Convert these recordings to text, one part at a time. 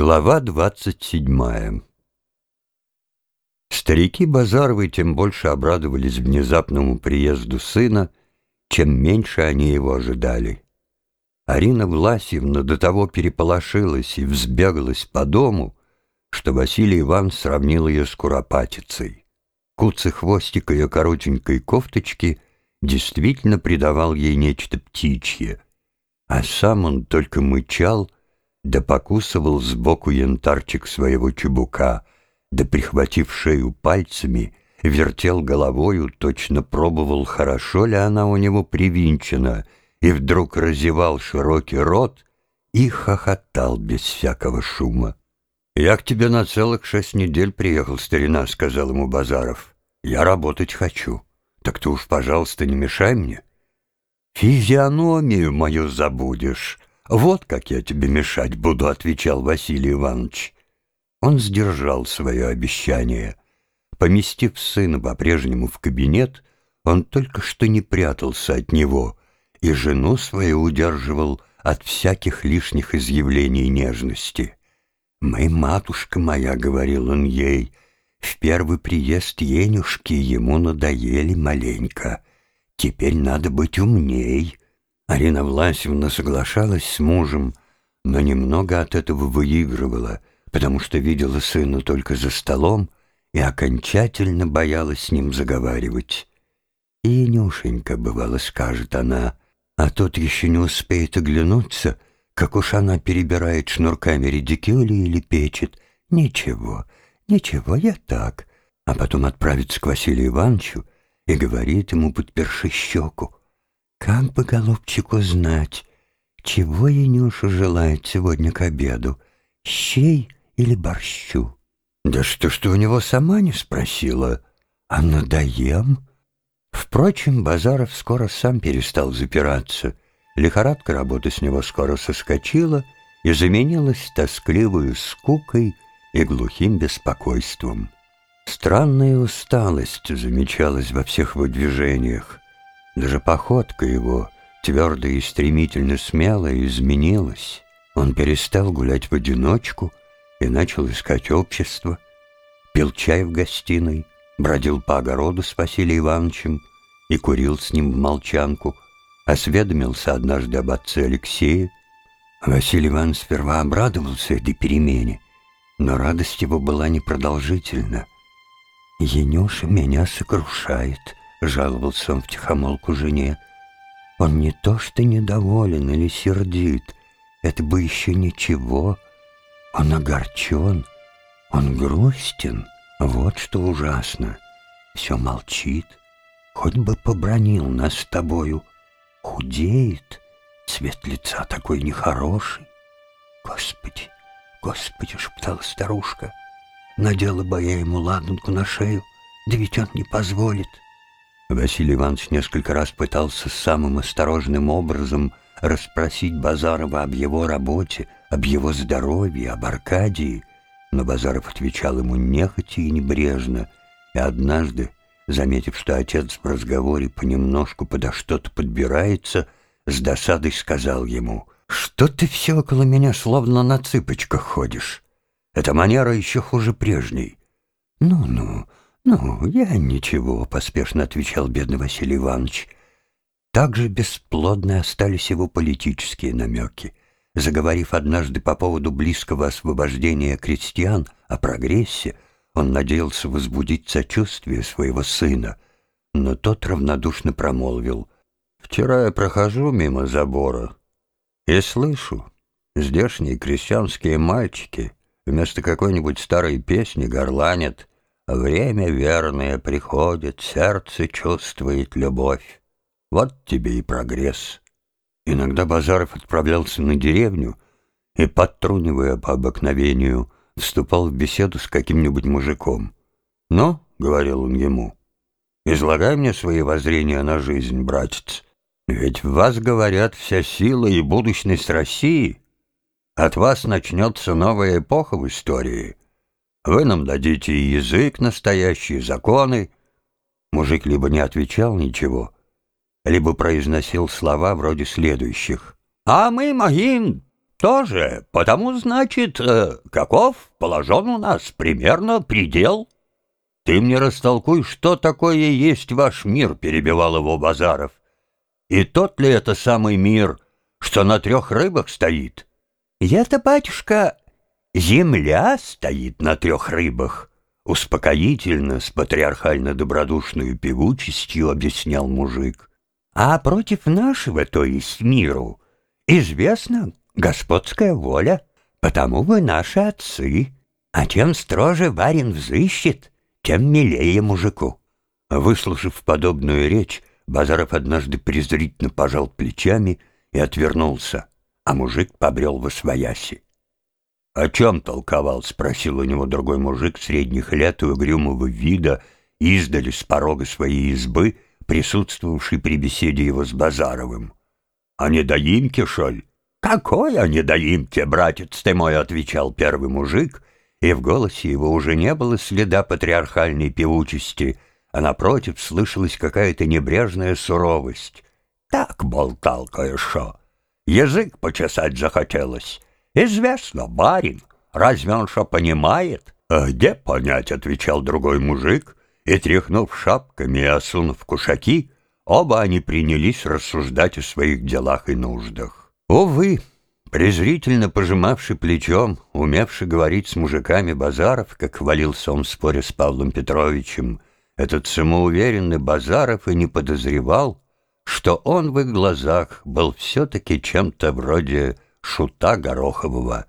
Глава двадцать седьмая Старики Базаровы тем больше обрадовались внезапному приезду сына, чем меньше они его ожидали. Арина Власьевна до того переполошилась и взбегалась по дому, что Василий Иван сравнил ее с куропатицей. Куцый хвостик ее коротенькой кофточки действительно придавал ей нечто птичье, а сам он только мычал — да покусывал сбоку янтарчик своего чубука, да, прихватив шею пальцами, вертел головою, точно пробовал, хорошо ли она у него привинчена, и вдруг разевал широкий рот и хохотал без всякого шума. «Я к тебе на целых шесть недель приехал, старина», — сказал ему Базаров. «Я работать хочу. Так ты уж, пожалуйста, не мешай мне». «Физиономию мою забудешь», «Вот как я тебе мешать буду», — отвечал Василий Иванович. Он сдержал свое обещание. Поместив сына по-прежнему в кабинет, он только что не прятался от него и жену свою удерживал от всяких лишних изъявлений нежности. «Мы, матушка моя», — говорил он ей, — «в первый приезд Енюшки ему надоели маленько. Теперь надо быть умней». Арина Власьевна соглашалась с мужем, но немного от этого выигрывала, потому что видела сына только за столом и окончательно боялась с ним заговаривать. И Нюшенька, бывало, скажет она, а тот еще не успеет оглянуться, как уж она перебирает шнурками редикюли или печет. Ничего, ничего, я так. А потом отправится к Василию Ивановичу и говорит ему, подперши щеку, как бы, голубчику, знать, чего Янюша желает сегодня к обеду, щей или борщу? Да что ж ты у него сама не спросила, а надоем? Впрочем, Базаров скоро сам перестал запираться. Лихорадка работы с него скоро соскочила и заменилась тоскливую скукой и глухим беспокойством. Странная усталость замечалась во всех его движениях. Даже походка его, твердая и стремительно смелая, изменилась. Он перестал гулять в одиночку и начал искать общество. Пил чай в гостиной, бродил по огороду с Василием Ивановичем и курил с ним в молчанку, осведомился однажды об отце Алексее. Василий Иванович сперва обрадовался этой перемене, но радость его была непродолжительна. «Енюша меня сокрушает», — жаловался он втихомолку жене. «Он не то что недоволен или сердит, это бы еще ничего. Он огорчен, он грустен, вот что ужасно. Все молчит, хоть бы побронил нас с тобою. Худеет, цвет лица такой нехороший. Господи, Господи, шептала старушка, надела бы я ему ладанку на шею, да ведь он не позволит». Василий Иванович несколько раз пытался самым осторожным образом расспросить Базарова об его работе, об его здоровье, об Аркадии, но Базаров отвечал ему нехотя и небрежно, и однажды, заметив, что отец в разговоре понемножку подо что-то подбирается, с досадой сказал ему, «Что ты все около меня словно на цыпочках ходишь? Эта манера еще хуже прежней». «Ну-ну, «Ну, я ничего», — поспешно отвечал бедный Василий Иванович. Так же бесплодны остались его политические намеки. Заговорив однажды по поводу близкого освобождения крестьян о прогрессе, он надеялся возбудить сочувствие своего сына, но тот равнодушно промолвил. «Вчера я прохожу мимо забора и слышу, здешние крестьянские мальчики вместо какой-нибудь старой песни горланят Время верное приходит, сердце чувствует любовь. Вот тебе и прогресс. Иногда Базаров отправлялся на деревню и, подтрунивая по обыкновению, вступал в беседу с каким-нибудь мужиком. «Ну, — говорил он ему, — излагай мне свои воззрения на жизнь, братец. Ведь в вас, говорят, вся сила и будущность России. От вас начнется новая эпоха в истории». Вы нам дадите и язык настоящий, законы. Мужик либо не отвечал ничего, либо произносил слова вроде следующих. «А мы могим Тоже, потому, значит, э, каков положен у нас примерно предел. Ты мне растолкуй, что такое есть ваш мир, перебивал его Базаров. И тот ли это самый мир, что на трех рыбах стоит? Я-то, батюшка, земля стоит на трех рыбах. Успокоительно, с патриархально-добродушной певучестью объяснял мужик. А против нашего, то есть миру, известно, господская воля, потому вы наши отцы. А чем строже барин взыщет, тем милее мужику». Выслушав подобную речь, Базаров однажды презрительно пожал плечами и отвернулся, а мужик побрел во свояси. «О чем толковал?» — спросил у него другой мужик средних лет и угрюмого вида, издали с порога своей избы, присутствовавший при беседе его с Базаровым. «О недоимке, шоль?» «Какой о недоимке, братец ты мой!» — отвечал первый мужик, и в голосе его уже не было следа патриархальной певучести, а напротив слышалась какая-то небрежная суровость. «Так болтал кое-что. Язык почесать захотелось. Известно, барин, разве он что понимает?» «А где понять?» — отвечал другой мужик, и, тряхнув шапками и осунув кушаки, оба они принялись рассуждать о своих делах и нуждах. Увы, презрительно пожимавший плечом, умевший говорить с мужиками Базаров, как хвалился он в споре с Павлом Петровичем, этот самоуверенный Базаров и не подозревал, что он в их глазах был все-таки чем-то вроде шута Горохового.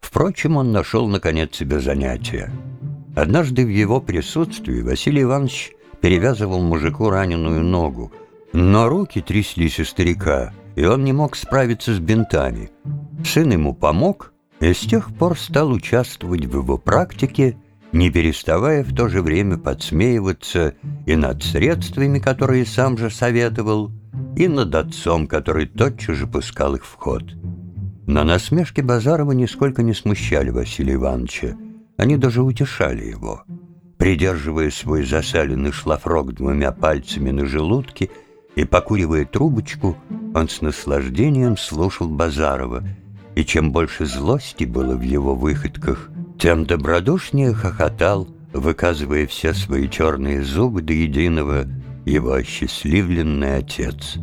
Впрочем, он нашел, наконец, себе занятие. Однажды в его присутствии Василий Иванович перевязывал мужику раненую ногу, но руки тряслись у старика — и он не мог справиться с бинтами. Сын ему помог, и с тех пор стал участвовать в его практике, не переставая в то же время подсмеиваться и над средствами, которые сам же советовал, и над отцом, который тотчас же пускал их в ход. Но насмешки Базарова нисколько не смущали Василия Ивановича, они даже утешали его. Придерживая свой засаленный шлафрок двумя пальцами на желудке и покуривая трубочку, он с наслаждением слушал Базарова, и чем больше злости было в его выходках, тем добродушнее хохотал, выказывая все свои черные зубы до единого его осчастливленный отец.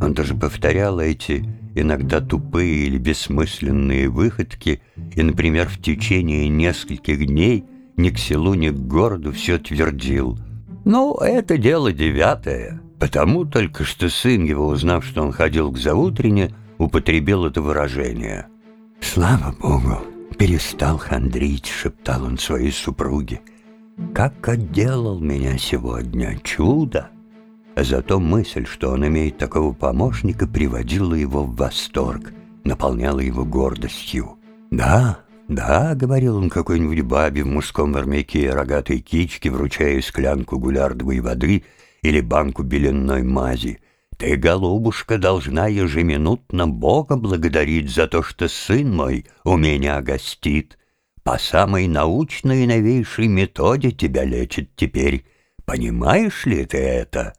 Он даже повторял эти иногда тупые или бессмысленные выходки, и, например, в течение нескольких дней ни к селу, ни к городу все твердил. «Ну, это дело девятое». Потому только что сын его, узнав, что он ходил к заутрене, употребил это выражение. «Слава Богу, перестал хандрить», — шептал он своей супруге. «Как отделал меня сегодня! Чудо!» Зато мысль, что он имеет такого помощника, приводила его в восторг, наполняла его гордостью. «Да, да», — говорил он какой-нибудь бабе в мужском армяке и рогатой кичке, вручая склянку гулярдовой воды — или банку беленной мази. Ты, голубушка, должна ежеминутно Бога благодарить за то, что сын мой у меня гостит. По самой научной и новейшей методе тебя лечит теперь. Понимаешь ли ты это?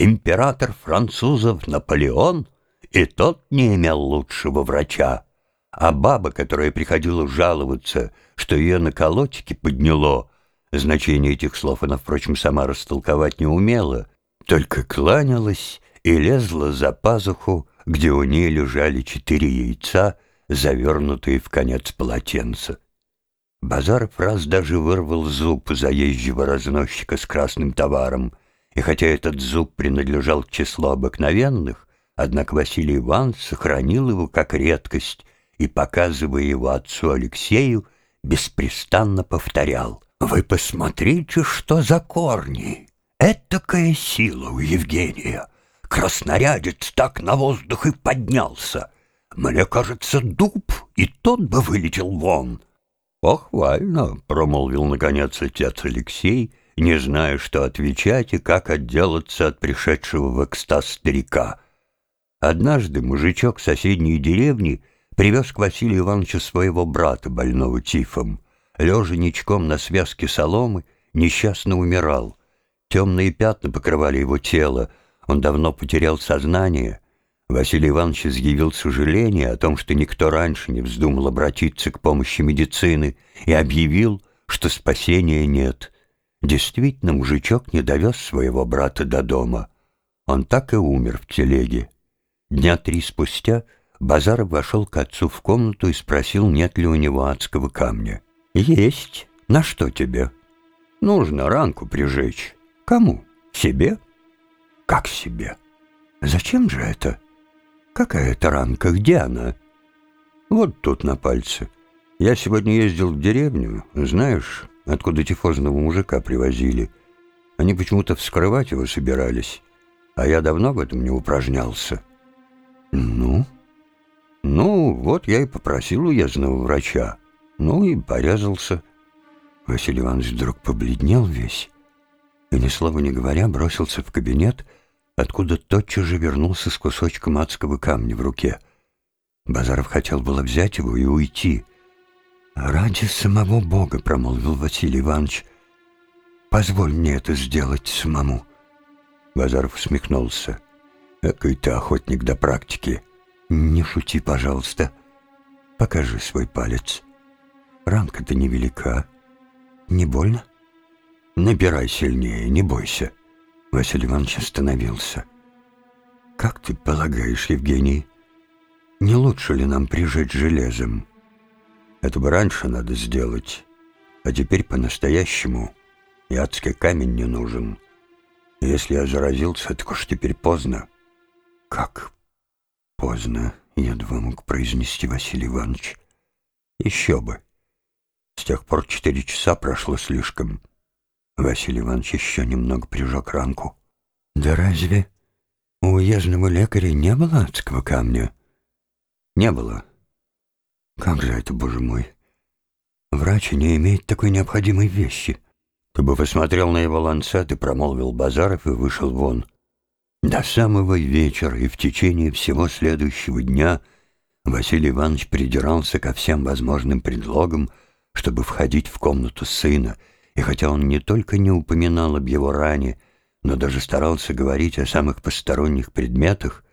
Император французов Наполеон и тот не имел лучшего врача. А баба, которая приходила жаловаться, что ее на колотике подняло, Значение этих слов она, впрочем, сама растолковать не умела, только кланялась и лезла за пазуху, где у ней лежали четыре яйца, завернутые в конец полотенца. Базаров раз даже вырвал зуб заезжего разносчика с красным товаром, и хотя этот зуб принадлежал к числу обыкновенных, однако Василий Иванович сохранил его как редкость и, показывая его отцу Алексею, беспрестанно повторял — вы посмотрите, что за корни. Этакая сила у Евгения. Краснорядец так на воздух и поднялся. Мне кажется, дуб, и тот бы вылетел вон. «Похвально», — промолвил наконец отец Алексей, не зная, что отвечать и как отделаться от пришедшего в экстаз старика. Однажды мужичок соседней деревни привез к Василию Ивановичу своего брата, больного тифом лежа ничком на связке соломы, несчастно умирал. Темные пятна покрывали его тело, он давно потерял сознание, Василий Иванович изъявил сожаление о том, что никто раньше не вздумал обратиться к помощи медицины и объявил, что спасения нет. Действительно, мужичок не довез своего брата до дома. Он так и умер в телеге. Дня три спустя Базаров вошел к отцу в комнату и спросил, нет ли у него адского камня. «Есть. На что тебе?» «Нужно ранку прижечь». «Кому? Себе?» «Как себе?» «Зачем же это?» «Какая это ранка? Где она?» «Вот тут на пальце. Я сегодня ездил в деревню, знаешь, откуда тифозного мужика привозили. Они почему-то вскрывать его собирались, а я давно в этом не упражнялся». «Ну?» «Ну, вот я и попросил уездного врача. Ну и порезался». Василий Иванович вдруг побледнел весь и, ни слова не говоря, бросился в кабинет, откуда тотчас же вернулся с кусочком адского камня в руке. Базаров хотел было взять его и уйти. «Ради самого Бога», — промолвил Василий Иванович, — «позволь мне это сделать самому». Базаров усмехнулся. «Какой ты охотник до практики». «Не шути, пожалуйста. Покажи свой палец. Ранка-то невелика. Не больно?» «Набирай сильнее, не бойся». Василий Иванович остановился. «Как ты полагаешь, Евгений, не лучше ли нам прижать железом? Это бы раньше надо сделать, а теперь по-настоящему и адский камень не нужен. Если я заразился, так уж теперь поздно». «Как Поздно, едва мог произнести Василий Иванович. Еще бы. С тех пор четыре часа прошло слишком. Василий Иванович еще немного прижег ранку. Да разве у уездного лекаря не было адского камня? Не было. Как же это, боже мой? Врач не имеет такой необходимой вещи. Ты бы посмотрел на его ланцет и промолвил Базаров и вышел вон. До самого вечера и в течение всего следующего дня Василий Иванович придирался ко всем возможным предлогам, чтобы входить в комнату сына, и хотя он не только не упоминал об его ране, но даже старался говорить о самых посторонних предметах,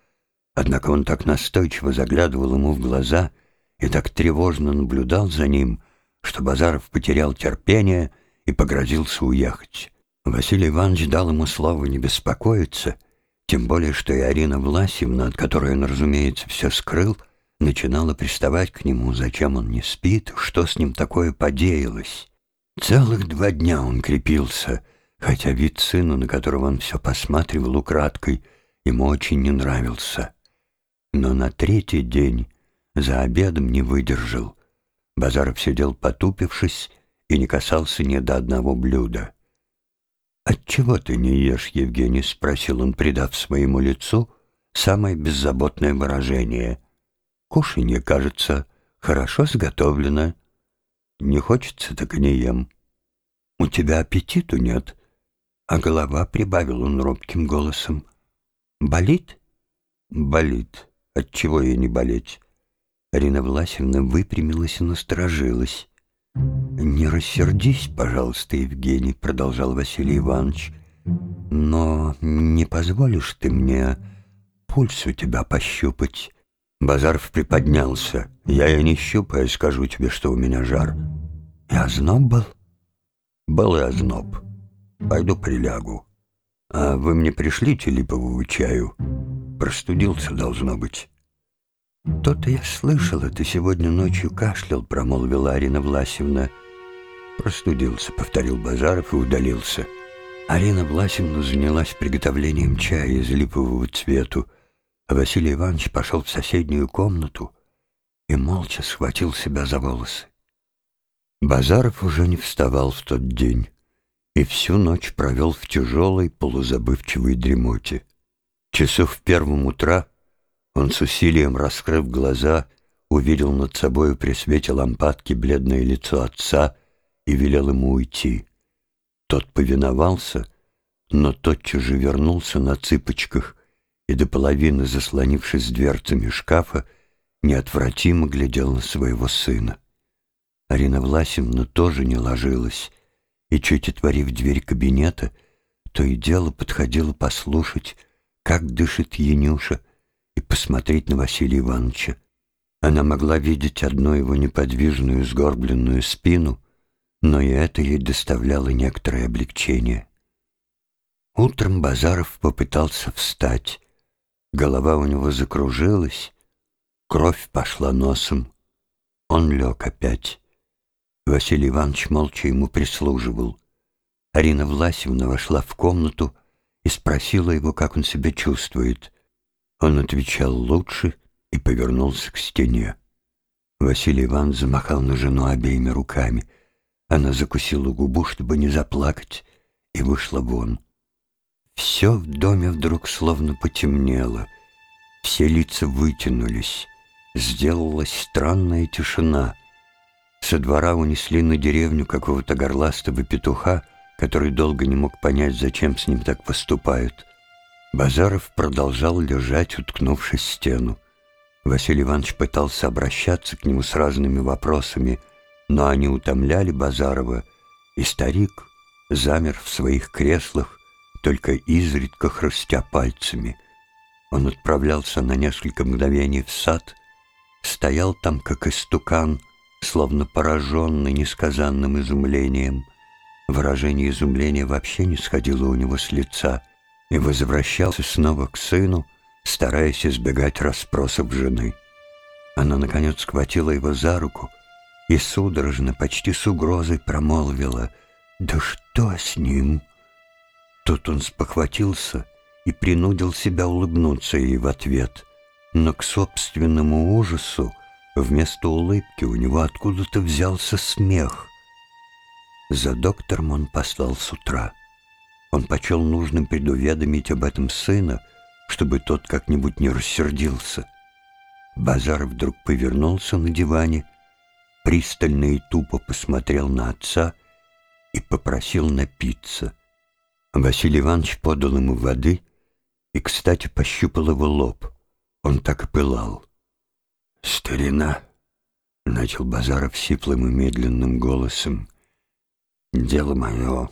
однако он так настойчиво заглядывал ему в глаза и так тревожно наблюдал за ним, что Базаров потерял терпение и погрозился уехать. Василий Иванович дал ему слово не беспокоиться — тем более, что и Арина Власьевна, от которой он, разумеется, все скрыл, начинала приставать к нему, зачем он не спит, что с ним такое подеялось. Целых два дня он крепился, хотя вид сына, на которого он все посматривал украдкой, ему очень не нравился. Но на третий день за обедом не выдержал. Базаров сидел потупившись и не касался ни до одного блюда. «Отчего ты не ешь, Евгений?» — спросил он, придав своему лицу самое беззаботное выражение. «Кушанье, кажется, хорошо сготовлено. Не хочется, так и не ем. У тебя аппетиту нет?» А голова, — прибавил он робким голосом, — «болит?» «Болит. Отчего ей не болеть?» Арина Власевна выпрямилась и насторожилась. «Не рассердись, пожалуйста, Евгений», — продолжал Василий Иванович. «Но не позволишь ты мне пульс у тебя пощупать?» Базаров приподнялся. «Я и не щупаю, скажу тебе, что у меня жар». «И озноб был?» «Был и озноб. Пойду прилягу. А вы мне пришлите липового чаю? Простудился, должно быть». «То-то я слышала, ты сегодня ночью кашлял», — промолвила Арина Власевна. «Простудился», — повторил Базаров и удалился. Арина Власевна занялась приготовлением чая из липового цвету, а Василий Иванович пошел в соседнюю комнату и молча схватил себя за волосы. Базаров уже не вставал в тот день и всю ночь провел в тяжелой полузабывчивой дремоте. Часов в первом утра — он с усилием, раскрыв глаза, увидел над собою при свете лампадки бледное лицо отца и велел ему уйти. Тот повиновался, но тотчас же вернулся на цыпочках и до половины, заслонившись дверцами шкафа, неотвратимо глядел на своего сына. Арина Власевна тоже не ложилась, и, чуть отворив дверь кабинета, то и дело подходила послушать, как дышит Янюша, и посмотреть на Василия Ивановича. Она могла видеть одну его неподвижную сгорбленную спину, но и это ей доставляло некоторое облегчение. Утром Базаров попытался встать. Голова у него закружилась, кровь пошла носом. Он лег опять. Василий Иванович молча ему прислуживал. Арина Власевна вошла в комнату и спросила его, как он себя чувствует. Он отвечал лучше и повернулся к стене. Василий Иванович замахал на жену обеими руками. Она закусила губу, чтобы не заплакать, и вышла вон. Все в доме вдруг словно потемнело. Все лица вытянулись. Сделалась странная тишина. Со двора унесли на деревню какого-то горластого петуха, который долго не мог понять, зачем с ним так поступают. Базаров продолжал лежать, уткнувшись в стену. Василий Иванович пытался обращаться к нему с разными вопросами, но они утомляли Базарова, и старик замер в своих креслах, только изредка хрустя пальцами. Он отправлялся на несколько мгновений в сад, стоял там, как истукан, словно пораженный несказанным изумлением. Выражение изумления вообще не сходило у него с лица, и возвращался снова к сыну, стараясь избегать расспросов жены. Она, наконец, схватила его за руку и судорожно, почти с угрозой промолвила «Да что с ним?» Тут он спохватился и принудил себя улыбнуться ей в ответ. Но к собственному ужасу вместо улыбки у него откуда-то взялся смех. За доктором он послал с утра. Он почел нужным предуведомить об этом сына, чтобы тот как-нибудь не рассердился. Базар вдруг повернулся на диване, пристально и тупо посмотрел на отца и попросил напиться — Василий Иванович подал ему воды и, кстати, пощупал его лоб. Он так и пылал. «Старина!» — начал Базаров сиплым и медленным голосом. «Дело мое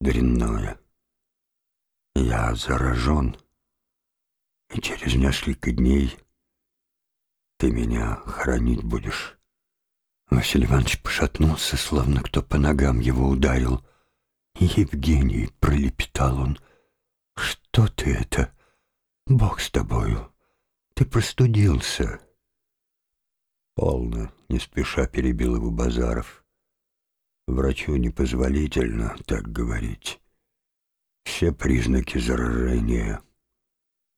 дрянное. Я заражен, и через несколько дней ты меня хоронить будешь». Василий Иванович пошатнулся, словно кто по ногам его ударил — «Евгений», — пролепетал он, — «что ты это? Бог с тобою. Ты простудился». «Полно», — не спеша перебил его Базаров. «Врачу непозволительно так говорить. Все признаки заражения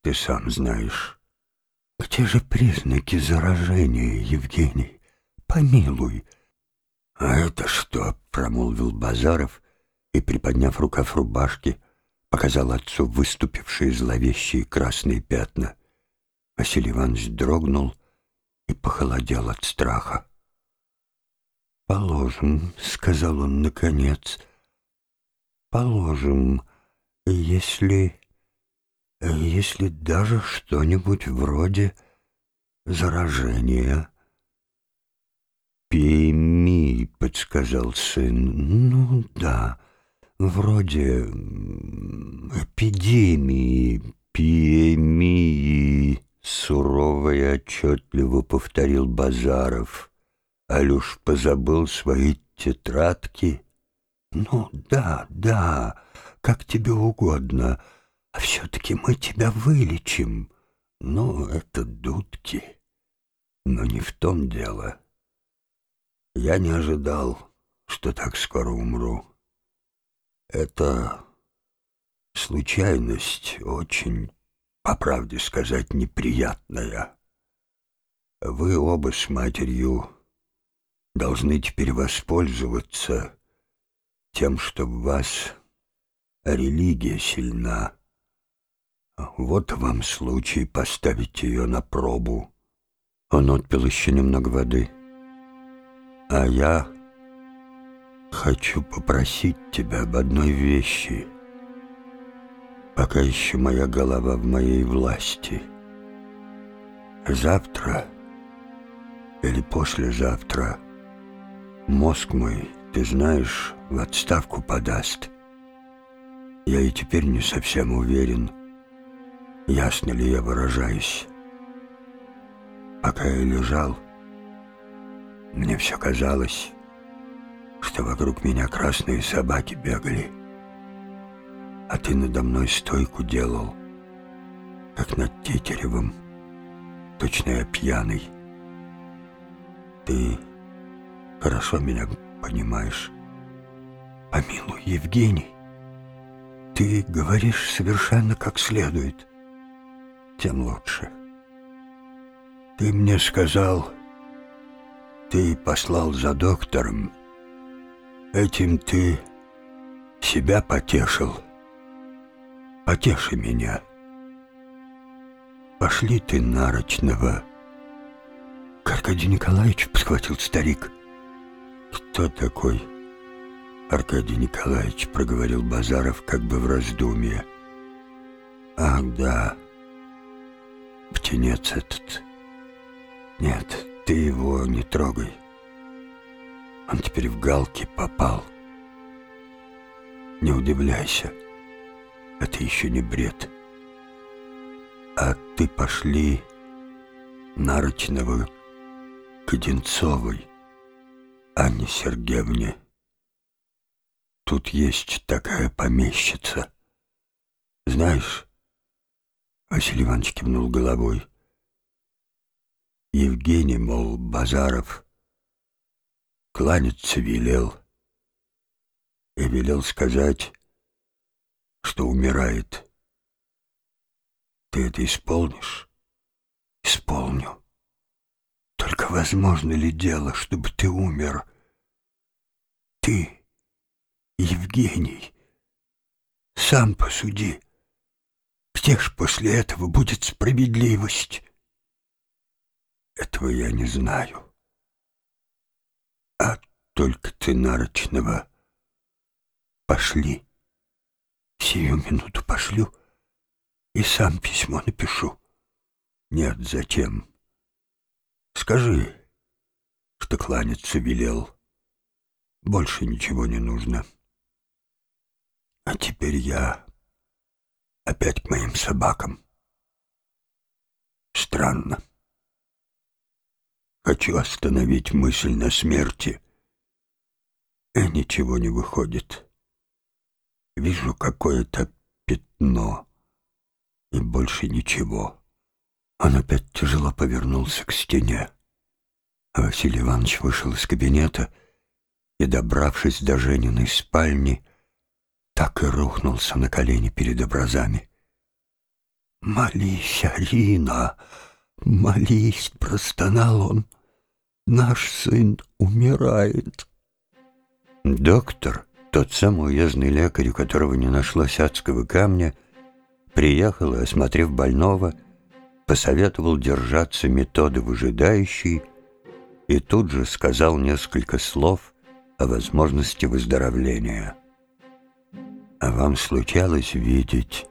ты сам знаешь». «Где же признаки заражения, Евгений? Помилуй». «А это что?» — промолвил Базаров — и, приподняв рукав рубашки, показал отцу выступившие зловещие красные пятна. Василий Иванович дрогнул и похолодел от страха. «Положим», — сказал он наконец, — «положим, если... если даже что-нибудь вроде заражения». «Пейми», — подсказал сын. «Ну да, вроде эпидемии, пиемии, сурово и отчетливо повторил Базаров. Алюш позабыл свои тетрадки. Ну да, да, как тебе угодно, а все-таки мы тебя вылечим. Ну, это дудки. Но не в том дело. Я не ожидал, что так скоро умру. Это случайность очень, по правде сказать, неприятная. Вы оба с матерью должны теперь воспользоваться тем, что в вас религия сильна. Вот вам случай поставить ее на пробу. Он отпил еще немного воды. А я Хочу попросить тебя об одной вещи, пока еще моя голова в моей власти. Завтра или послезавтра мозг мой, ты знаешь, в отставку подаст. Я и теперь не совсем уверен, Ясно ли я выражаюсь? Пока я лежал, мне все казалось, что вокруг меня красные собаки бегали, а ты надо мной стойку делал, как над Тетеревым, точно я пьяный. Ты хорошо меня понимаешь. Помилуй, Евгений, ты говоришь совершенно как следует. Тем лучше. Ты мне сказал, ты послал за доктором. Этим ты себя потешил. Потеши меня. Пошли ты нарочного. Аркадий Николаевич, подхватил старик. Кто такой? Аркадий Николаевич, проговорил Базаров как бы в раздумье. Ах, да, птенец этот. Нет, ты его не трогай. Он теперь в галки попал. Не удивляйся, это еще не бред. А ты пошли Нарочного к Одинцовой, Анне Сергеевне. Тут есть такая помещица. Знаешь, Василий Иванович кивнул головой. Евгений, мол, Базаров, кланяться велел. И велел сказать, что умирает. Ты это исполнишь? Исполню. Возможно ли дело, чтобы ты умер? Ты, Евгений, сам посуди. Где ж после этого будет справедливость? Этого я не знаю. А только ты нарочного пошли. Сию минуту пошлю и сам письмо напишу. Нет, зачем? Скажи, что кланяться велел. Больше ничего не нужно. А теперь я опять к моим собакам. Странно. Хочу остановить мысль на смерти. И ничего не выходит. Вижу какое-то пятно. И больше ничего. Он опять тяжело повернулся к стене. Василий Иванович вышел из кабинета и, добравшись до Жениной спальни, так и рухнулся на колени перед образами. «Молись, Арина, молись!» — простонал он. Наш сын умирает. Доктор, тот самый уездный лекарь, у которого не нашлось адского камня, приехал и, осмотрев больного, посоветовал держаться методы выжидающей и тут же сказал несколько слов о возможности выздоровления. А вам случалось видеть,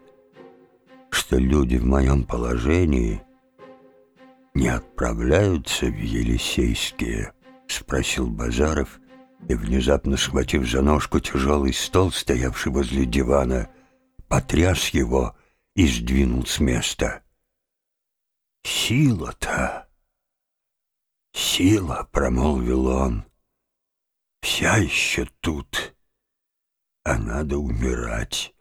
что люди в моем положении не отправляются в Елисейские?» — спросил Базаров, и, внезапно схватив за ножку тяжелый стол, стоявший возле дивана, потряс его и сдвинул с места. «Сила-то! Сила!» — промолвил он. «Вся еще тут, а надо умирать.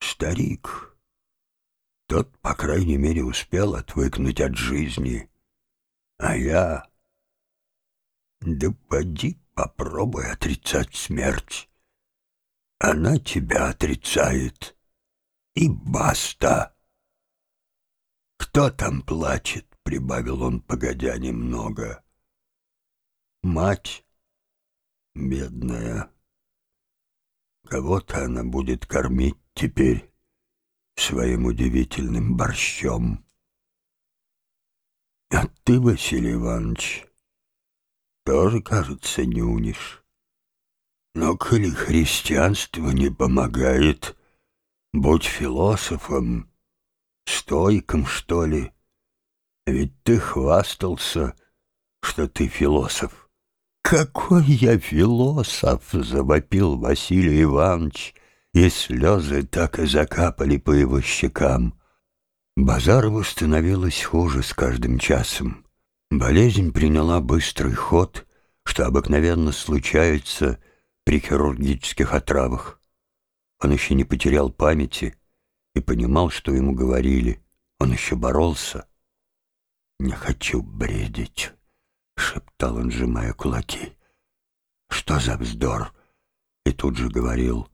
Старик!» Тот, по крайней мере, успел отвыкнуть от жизни. А я... Да поди попробуй отрицать смерть. Она тебя отрицает. И баста. Кто там плачет? Прибавил он, погодя немного. Мать, бедная. Кого-то она будет кормить теперь своим удивительным борщом. А ты, Василий Иванович, тоже, кажется, не унишь. Но коли христианство не помогает, будь философом, стойком, что ли. Ведь ты хвастался, что ты философ. «Какой я философ!» — завопил Василий Иванович — и слезы так и закапали по его щекам. Базарову становилось хуже с каждым часом. Болезнь приняла быстрый ход, что обыкновенно случается при хирургических отравах. Он еще не потерял памяти и понимал, что ему говорили. Он еще боролся. «Не хочу бредить», — шептал он, сжимая кулаки. «Что за вздор?» И тут же говорил,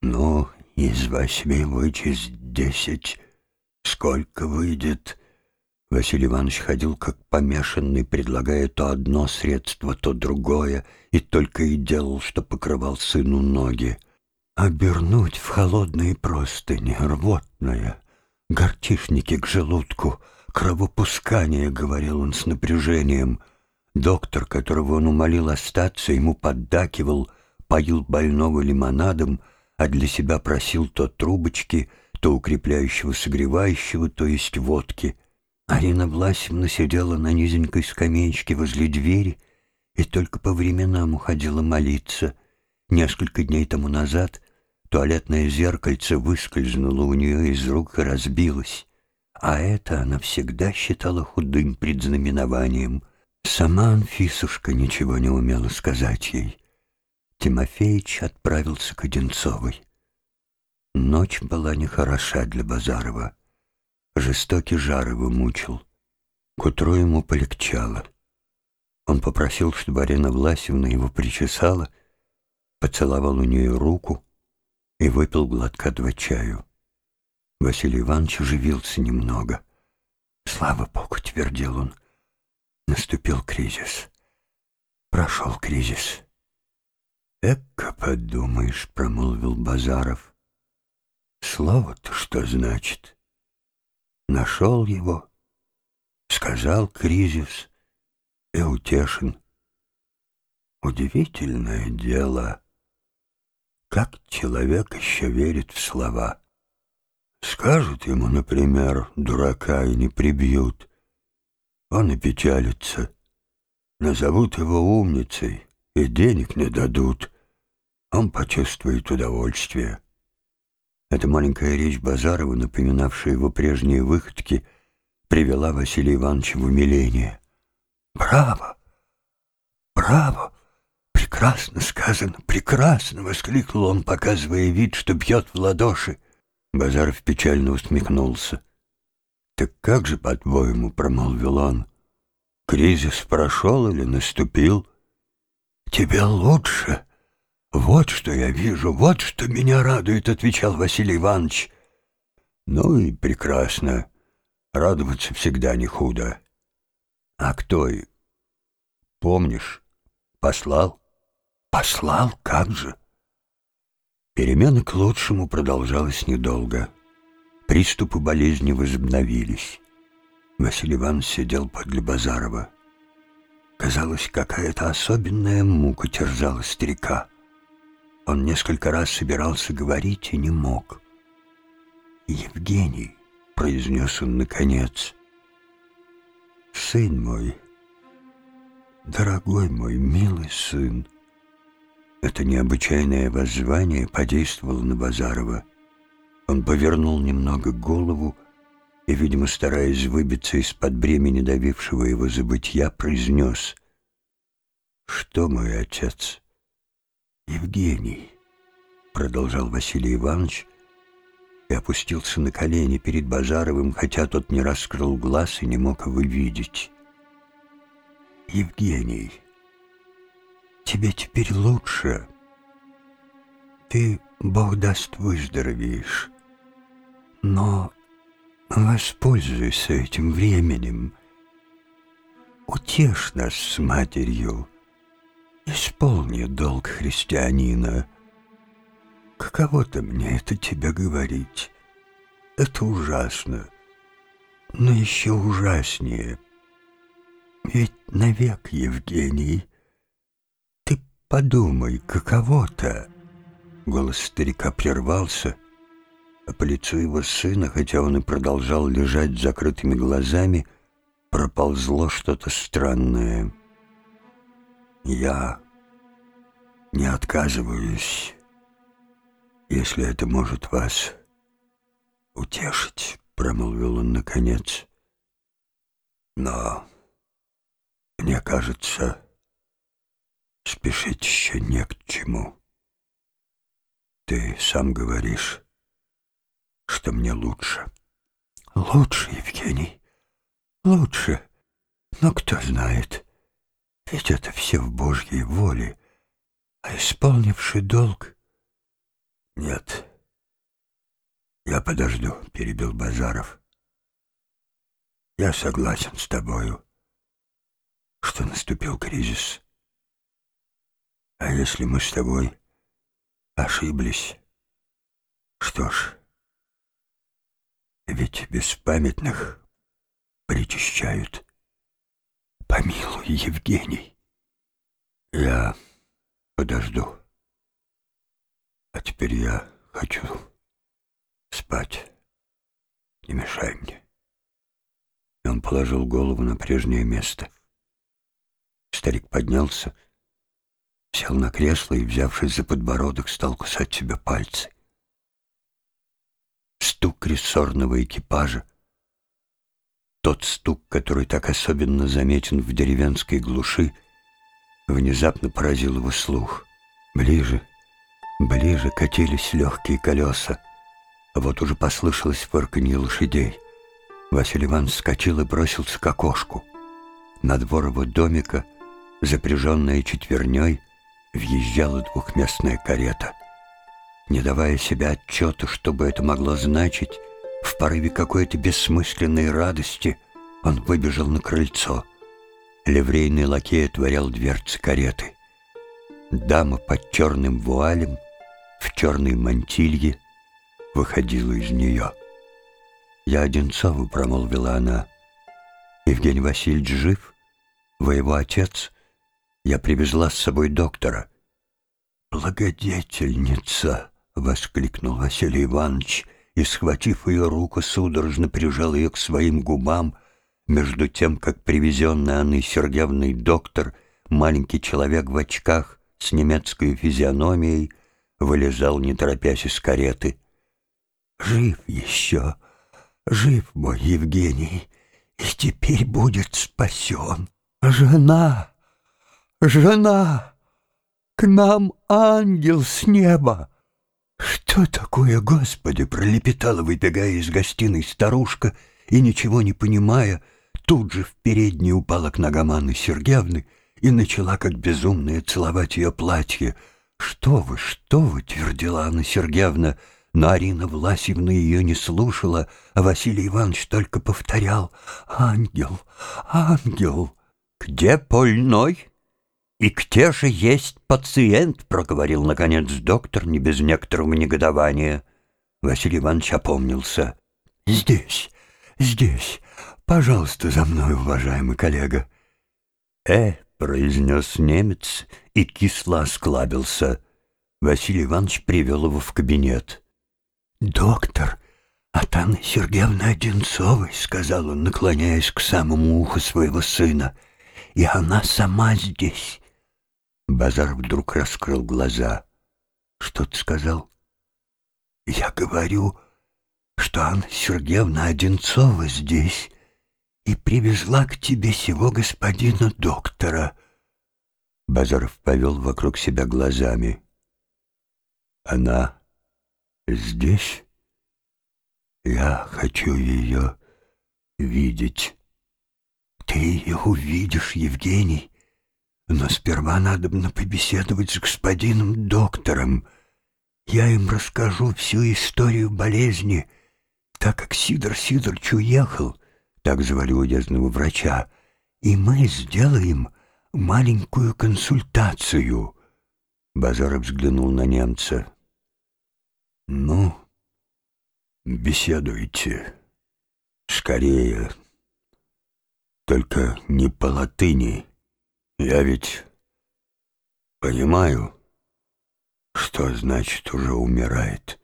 «Ну, из восьми вычесть десять. Сколько выйдет?» Василий Иванович ходил как помешанный, предлагая то одно средство, то другое, и только и делал, что покрывал сыну ноги. Обернуть в холодные простыни, рвотное, гортишники к желудку, кровопускание, — говорил он с напряжением. Доктор, которого он умолил остаться, ему поддакивал, поил больного лимонадом, а для себя просил то трубочки, то укрепляющего согревающего, то есть водки — Арина Власевна сидела на низенькой скамеечке возле двери и только по временам уходила молиться. Несколько дней тому назад туалетное зеркальце выскользнуло у нее из рук и разбилось, а это она всегда считала худым предзнаменованием. Сама Анфисушка ничего не умела сказать ей. Тимофеич отправился к Одинцовой. Ночь была нехороша для Базарова. Жестокий жар его мучил. К утру ему полегчало. Он попросил, чтобы Арина Власевна его причесала, поцеловал у нее руку и выпил глотка два чаю. Василий Иванович оживился немного. «Слава Богу!» — твердил он. Наступил кризис. Прошел кризис. «Эка, подумаешь», — промолвил Базаров. «Слово-то что значит?» Нашел его, сказал кризис и утешен. Удивительное дело, как человек еще верит в слова. Скажут ему, например, дурака и не прибьют. Он и печалится. Назовут его умницей и денег не дадут. Он почувствует удовольствие. Эта маленькая речь Базарова, напоминавшая его прежние выходки, привела Василия Ивановича в умиление. «Браво! Браво! Прекрасно сказано! Прекрасно!» — воскликнул он, показывая вид, что бьет в ладоши. Базаров печально усмехнулся. «Так как же, по-твоему, — промолвил он, — кризис прошел или наступил?» «Тебе лучше!» «Вот что я вижу, вот что меня радует», — отвечал Василий Иванович. «Ну и прекрасно. Радоваться всегда не худо. А кто. Помнишь, послал?» «Послал? Как же?» Перемена к лучшему продолжалась недолго. Приступы болезни возобновились. Василий Иванович сидел подле Базарова. Казалось, какая-то особенная мука терзала старика. Он несколько раз собирался говорить и не мог. «Евгений», — произнес он наконец, — «сын мой, дорогой мой, милый сын». Это необычайное воззвание подействовало на Базарова. Он повернул немного голову и, видимо, стараясь выбиться из-под бремени давившего его забытья, произнес «Что, мой отец?» «Евгений», — продолжал Василий Иванович, и опустился на колени перед Базаровым, хотя тот не раскрыл глаз и не мог его видеть. «Евгений, тебе теперь лучше. Ты, Бог даст, выздоровеешь. Но воспользуйся этим временем. Утешь нас с матерью» Исполни долг христианина. Каково-то мне это тебе говорить. Это ужасно. Но еще ужаснее. Ведь навек, Евгений, подумай, каково-то. Голос старика прервался, а по лицу его сына, хотя он и продолжал лежать с закрытыми глазами, проползло что-то странное. Я не отказываюсь, если это может вас утешить, промолвил он наконец. Но, мне кажется, спешить еще не к чему. Ты сам говоришь, что мне лучше. Лучше, Евгений, лучше. Но кто знает, ведь это все в Божьей воле. А исполнивший долг... Нет, я подожду, перебил Базаров. Я согласен с тобою, что наступил кризис. А если мы с тобой ошиблись, что ж, ведь беспамятных причащают. Помилуй, Евгений. Я подожду. А теперь я хочу спать. Не мешай мне. И он положил голову на прежнее место. Старик поднялся, сел на кресло и, взявшись за подбородок, стал кусать себе пальцы. Стук рессорного экипажа, тот стук, который так особенно заметен в деревенской глуши, внезапно поразил его слух. Ближе, ближе катились легкие колеса. А вот уже послышалось фырканье лошадей. Василий Иванович вскочил и бросился к окошку. На двор его домика, запряженная четверней, въезжала двухместная карета. Не давая себе отчета, что бы это могло значить, в порыве какой-то бессмысленной радости он выбежал на крыльцо. Ливрейный лакей отворял дверцы кареты. Дама под черным вуалем, в черной мантилье, выходила из нее. «Я Одинцова», — промолвила она. «Евгений Васильевич жив? Вы его отец? Я привезла с собой доктора». «Благодетельница!» — воскликнул Василий Иванович и, схватив ее руку, судорожно прижал ее к своим губам, между тем, как привезенный Анной Сергеевной доктор, маленький человек в очках с немецкой физиономией, вылезал, не торопясь из кареты. «Жив еще, жив мой Евгений, и теперь будет спасен. Жена, жена!» К нам ангел с неба!» «Что такое, Господи?» — пролепетала, выбегая из гостиной старушка, и, ничего не понимая, тут же в передней упала к ногам Анны Сергеевны и начала, как безумная, целовать ее платье. «Что вы, что вы?» — твердила Анна Сергеевна, но Арина Власьевна ее не слушала, а Василий Иванович только повторял «Ангел, ангел!» «Где больной?» «И где же есть пациент?» — проговорил, наконец, доктор, не без некоторого негодования. Василий Иванович опомнился. «Здесь, здесь. Пожалуйста, за мной, уважаемый коллега». «Э», — произнес немец и кисло осклабился. Василий Иванович привел его в кабинет. «Доктор, от Анны Сергеевны Одинцовой», — сказал он, наклоняясь к самому уху своего сына, — «и она сама здесь». Базар вдруг раскрыл глаза. «Что ты сказал?» «Я говорю, что Анна Сергеевна Одинцова здесь и привезла к тебе сего господина доктора». Базаров повел вокруг себя глазами. «Она здесь? Я хочу ее видеть». «Ты ее увидишь, Евгений». Но сперва надо бы побеседовать с господином доктором. Я им расскажу всю историю болезни, так как Сидор Сидорович уехал, так звали уездного врача, и мы сделаем маленькую консультацию. Базаров взглянул на немца. «Ну, беседуйте. Скорее. Только не по латыни». Я ведь понимаю, что значит уже умирает.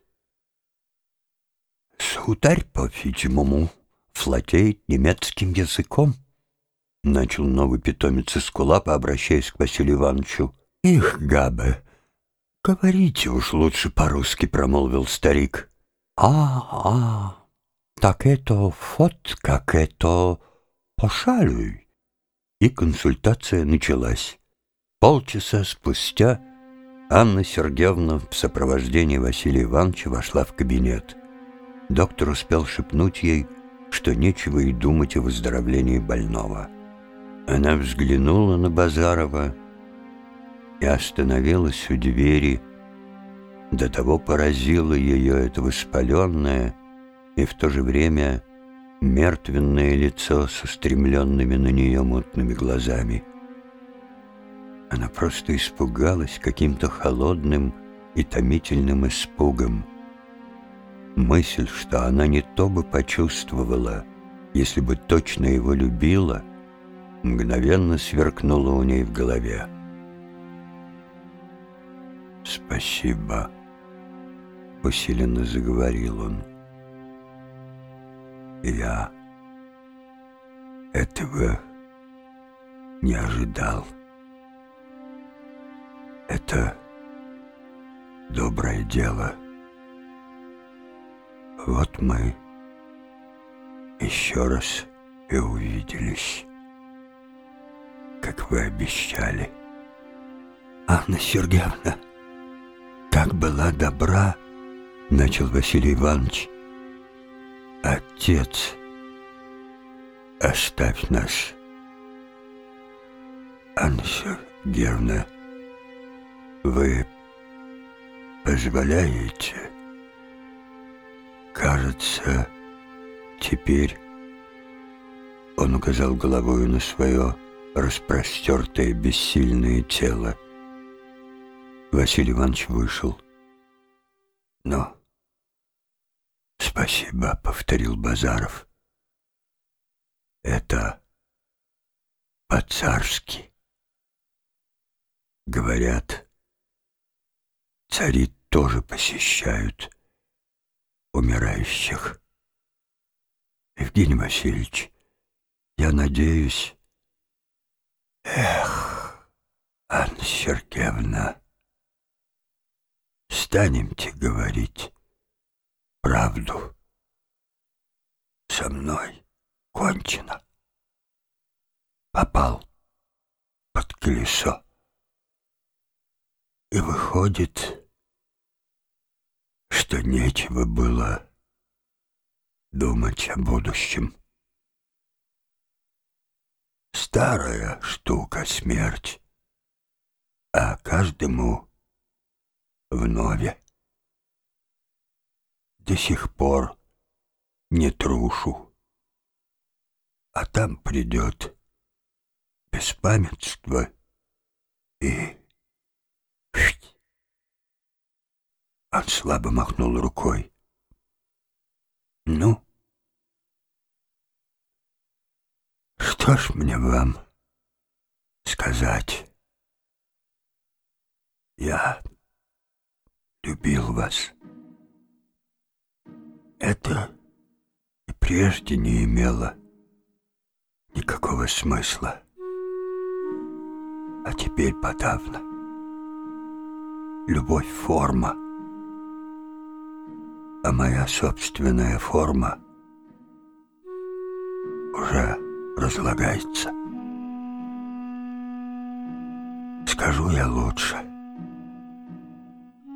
Сударь, по-видимому, флотеет немецким языком. Начал новый питомец из кулапа, обращаясь к Василию Ивановичу. «Их, Габе, говорите уж лучше по-русски», — промолвил старик. «А, а, Так это фот, как это пошалюй. И консультация началась. Полчаса спустя Анна Сергеевна в сопровождении Василия Ивановича вошла в кабинет. Доктор успел шепнуть ей, что нечего и думать о выздоровлении больного. Она взглянула на Базарова и остановилась у двери. До того поразило ее это воспаленное и в то же время мертвенное лицо со стремленными на нее мутными глазами. Она просто испугалась каким-то холодным и томительным испугом. Мысль, что она не то бы почувствовала, если бы точно его любила — мгновенно сверкнуло у ней в голове. «Спасибо», — усиленно заговорил он. «Я этого не ожидал. Это доброе дело. Вот мы еще раз и увиделись» как вы обещали. Анна Сергеевна, так была добра, начал Василий Иванович. Отец, оставь нас. Анна Сергеевна, вы позволяете? Кажется, теперь он указал головой на свое распростертое бессильное тело. Василий Иванович вышел. «Но...» «Спасибо», — повторил Базаров. «Это по-царски. Говорят, цари тоже посещают умирающих. Евгений Васильевич, я надеюсь, Эх, Анна Сергеевна, станемте говорить правду. Со мной кончено. Попал под колесо. И выходит, что нечего было думать о будущем. Старая штука смерть, а каждому вновь. До сих пор не трушу, а там придет беспамятство и... Он слабо махнул рукой. «Ну?» Что ж мне вам сказать? Я любил вас. Это и прежде не имело никакого смысла. А теперь подавно. Любовь — форма. А моя собственная форма уже разлагается. Скажу я лучше,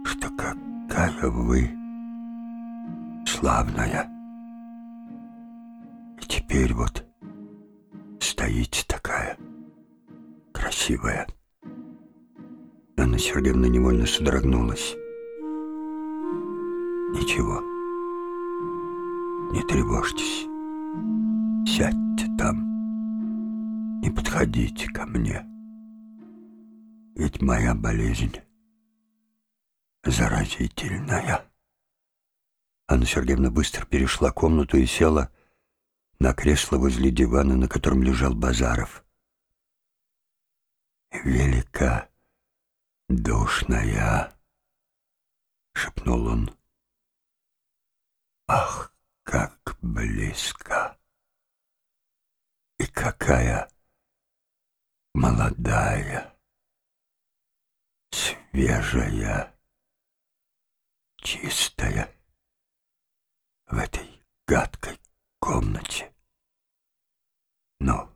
что какая вы славная. И теперь вот стоите такая красивая. Анна Сергеевна невольно содрогнулась. Ничего, не тревожьтесь, сядьте там не подходите ко мне. Ведь моя болезнь заразительная. Анна Сергеевна быстро перешла комнату и села на кресло возле дивана, на котором лежал Базаров. «Велика душная», — шепнул он. «Ах, как близко! И какая молодая, свежая, чистая в этой гадкой комнате. Но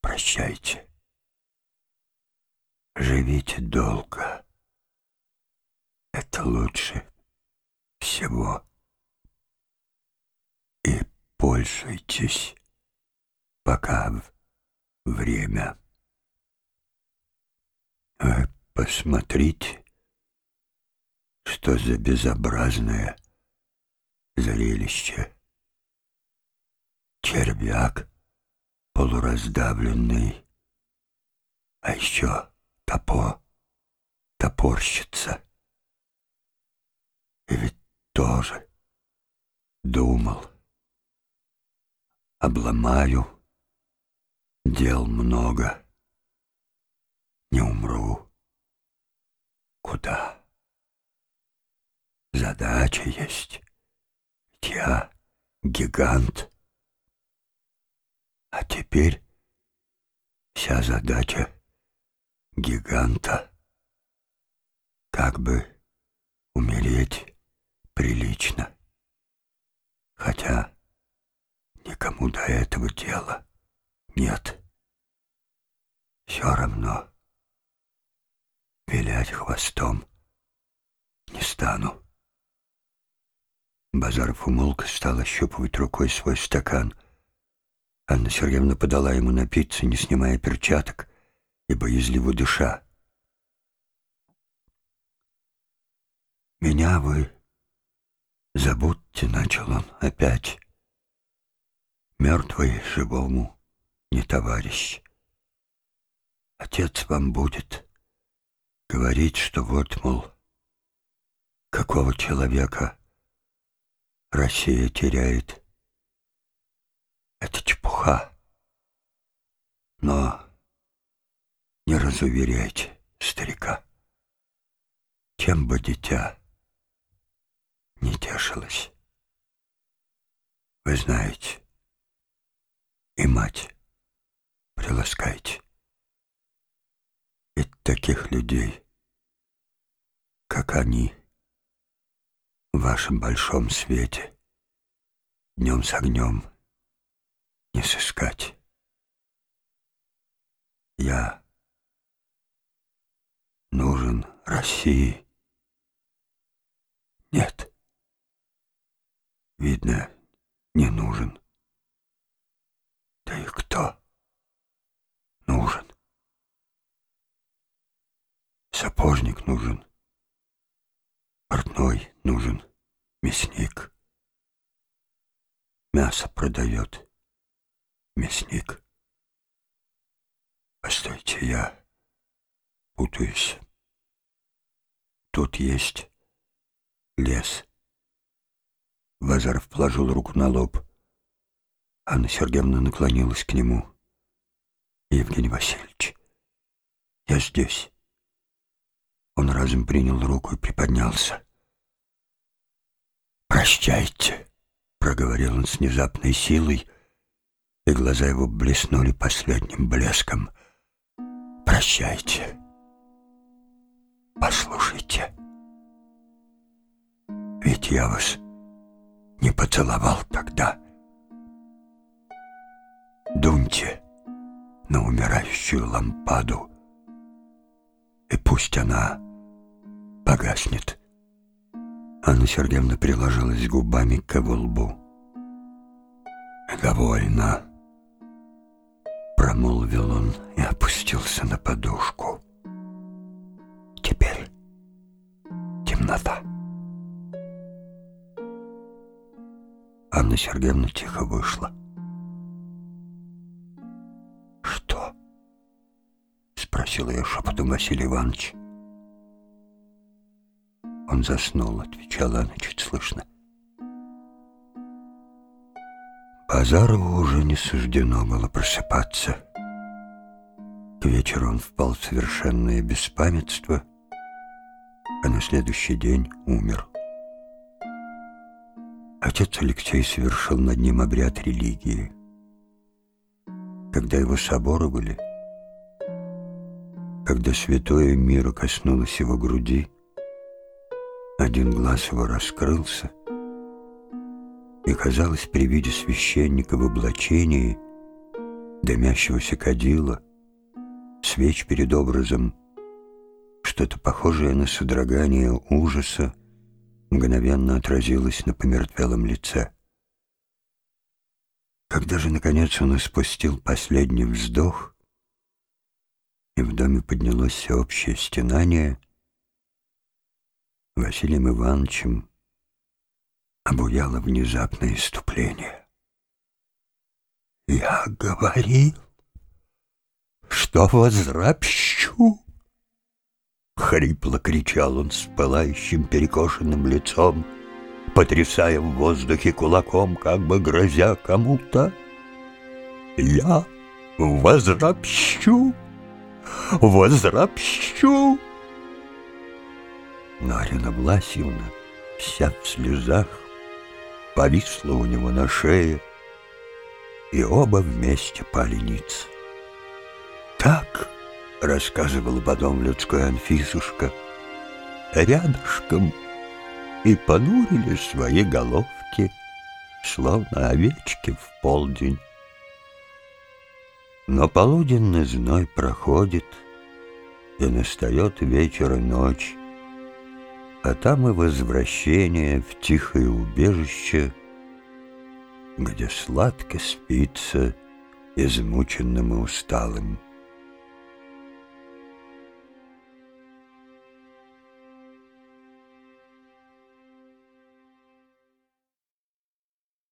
прощайте. Живите долго. Это лучше всего. И пользуйтесь, пока время. Вы посмотрите, что за безобразное зрелище. Червяк полураздавленный, а еще топо, топорщица. И ведь тоже думал, обломаю, дел много, не умру. Куда? Задача есть. Я гигант. А теперь вся задача гиганта как бы умереть прилично. Хотя никому до этого дела нет. Все равно вилять хвостом не стану. Базаров умолк стал ощупывать рукой свой стакан. Анна Сергеевна подала ему напиться, не снимая перчаток и боязливо дыша. «Меня вы забудьте», — начал он опять. «Мертвый живому не товарищ. Отец вам будет говорить, что вот, мол, какого человека Россия теряет. Это чепуха. Но не разуверяйте старика. Чем бы дитя не тешилось. Вы знаете, и мать приласкайте. Ведь таких людей, как они, в вашем большом свете, днем с огнем не сыскать. Я нужен России. Нет. Видно, не нужен. Да и кто нужен? Сапожник нужен. Портной нужен. Мясник. Мясо продает. Мясник. Постойте, я путаюсь. Тут есть лес. Базаров положил руку на лоб. Анна Сергеевна наклонилась к нему. «Евгений Васильевич, я здесь». Он разом принял руку и приподнялся. «Прощайте», — проговорил он с внезапной силой, и глаза его блеснули последним блеском. «Прощайте. Послушайте. Ведь я вас не поцеловал тогда. Дуньте на умирающую лампаду, и пусть она погаснет. Анна Сергеевна приложилась губами к его лбу. «Довольно», — промолвил он и опустился на подушку. «Теперь темнота». Анна Сергеевна тихо вышла. «Что?» — спросил ее шепотом Василий Иванович. Он заснул, отвечала она чуть слышно. Базарову уже не суждено было просыпаться. К вечеру он впал в совершенное беспамятство, а на следующий день умер. Отец Алексей совершил над ним обряд религии. Когда его соборовали, когда святое мира коснулось его груди, один глаз его раскрылся, И казалось, при виде священника в облачении, дымящегося кадила, свеч перед образом, что-то похожее на содрогание ужаса мгновенно отразилось на помертвелом лице. Когда же, наконец, он испустил последний вздох, и в доме поднялось всеобщее стенание, Василием Ивановичем обуяло внезапное иступление. «Я говорил, что возрабщу!» Хрипло кричал он с пылающим перекошенным лицом, потрясая в воздухе кулаком, как бы грозя кому-то. «Я возрабщу! Возрабщу!» Но Арина Власьевна, вся в слезах, повисла у него на шее, и оба вместе пали ниц. Так, рассказывала потом людской Анфисушка, рядышком и понурили свои головки, словно овечки в полдень. Но полуденный зной проходит, и настает вечер и ночь, а там и возвращение в тихое убежище, где сладко спится измученным и усталым.